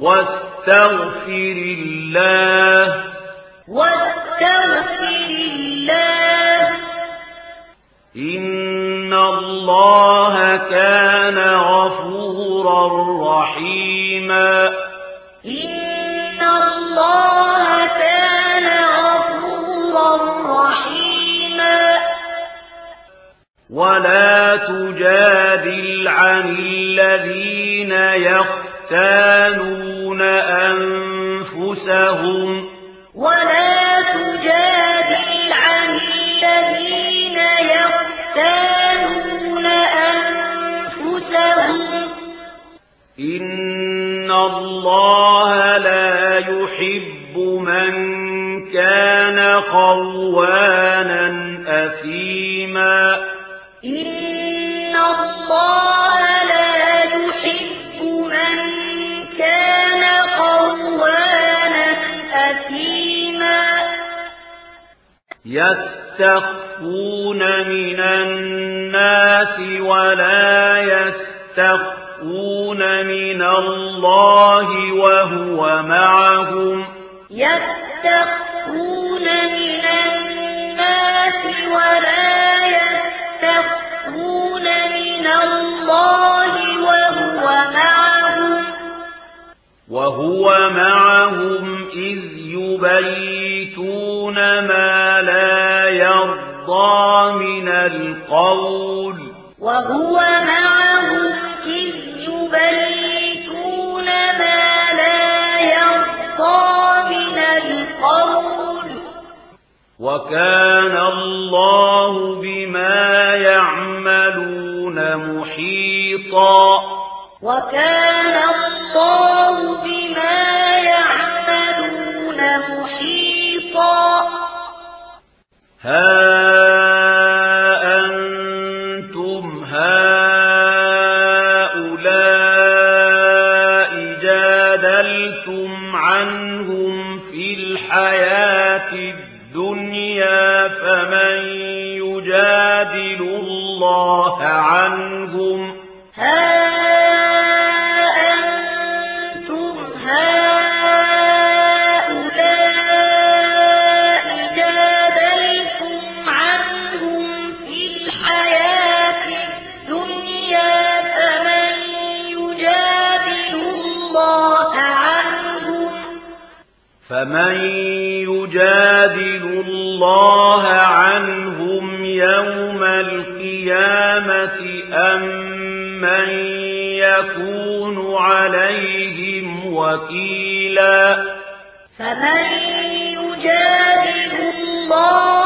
واستغفر الله واستغفر الله إن الله كان غفورا رحيما إن الله كان غفورا رحيما ولا تجادل عن الذين يخفون يختالون أنفسهم ولا تجادل عن الذين يختالون أنفسهم إن الله لا يحب من كان خوانا يستخفون من الناس ولا يستخفون من الله وهو معهم يستخفون من الناس ولا يستخفون يرضى من القول. وهو معهم إذ يبيتون ما لا يرضى من القول. وكان الله بما يعملون محيطا. وكان الله بما يعملون محيطا. الحياة الدنيا فمن يجادل الله عنهم ها أنتم هؤلاء جادلتم عنهم في الحياة الدنيا فمن يجادل الله عنهم فمن يجادل الله عنهم يوم القيامة أم من يكون عليهم وكيلا فمن يجادل الله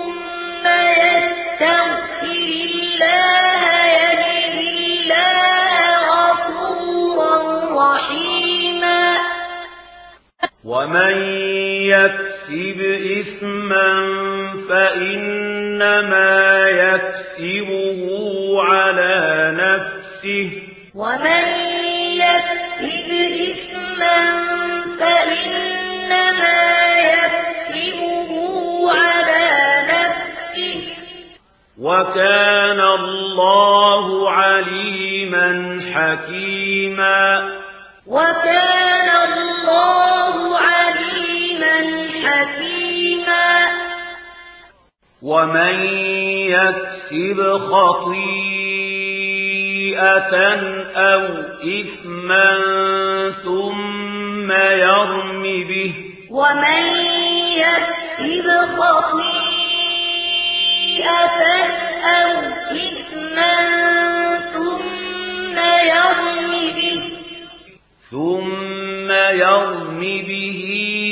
ومن يكسب إثما فإنما يكسبه على نفسه ومن يكسب إثما فإنما يكسبه على نفسه وكان الله عليما حكيما وكان الله عليما حكيما. ومن يكسب خطيئة أو إثما ثم يرم به ومن يكسب خطيئة أو إثما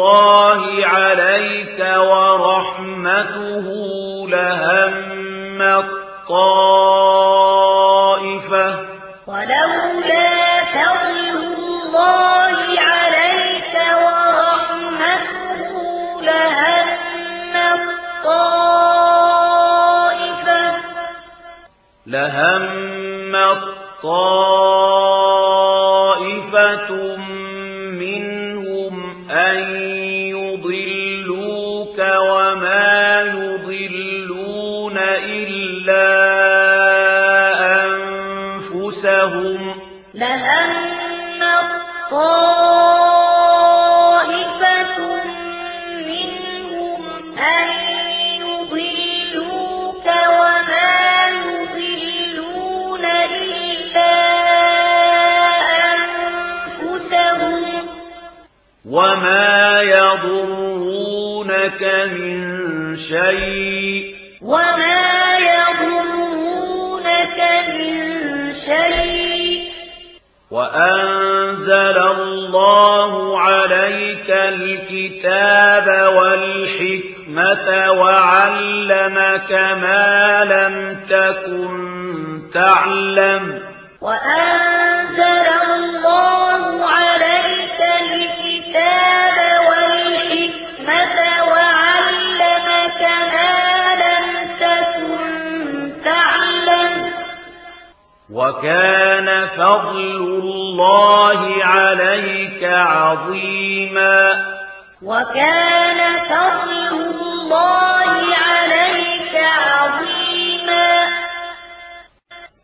الله عليك ورحمته لهم الطائفة. ولولا فضل الله عليك ورحمته لهم الطائفة. لهم الطائفة. وما يضرونك من شيء وما يضرونك من شيء وأنزل الله عليك الكتاب والحكمة وعلمك ما لم تكن تعلم لفضل الله عليك عظيما. وكان فضل الله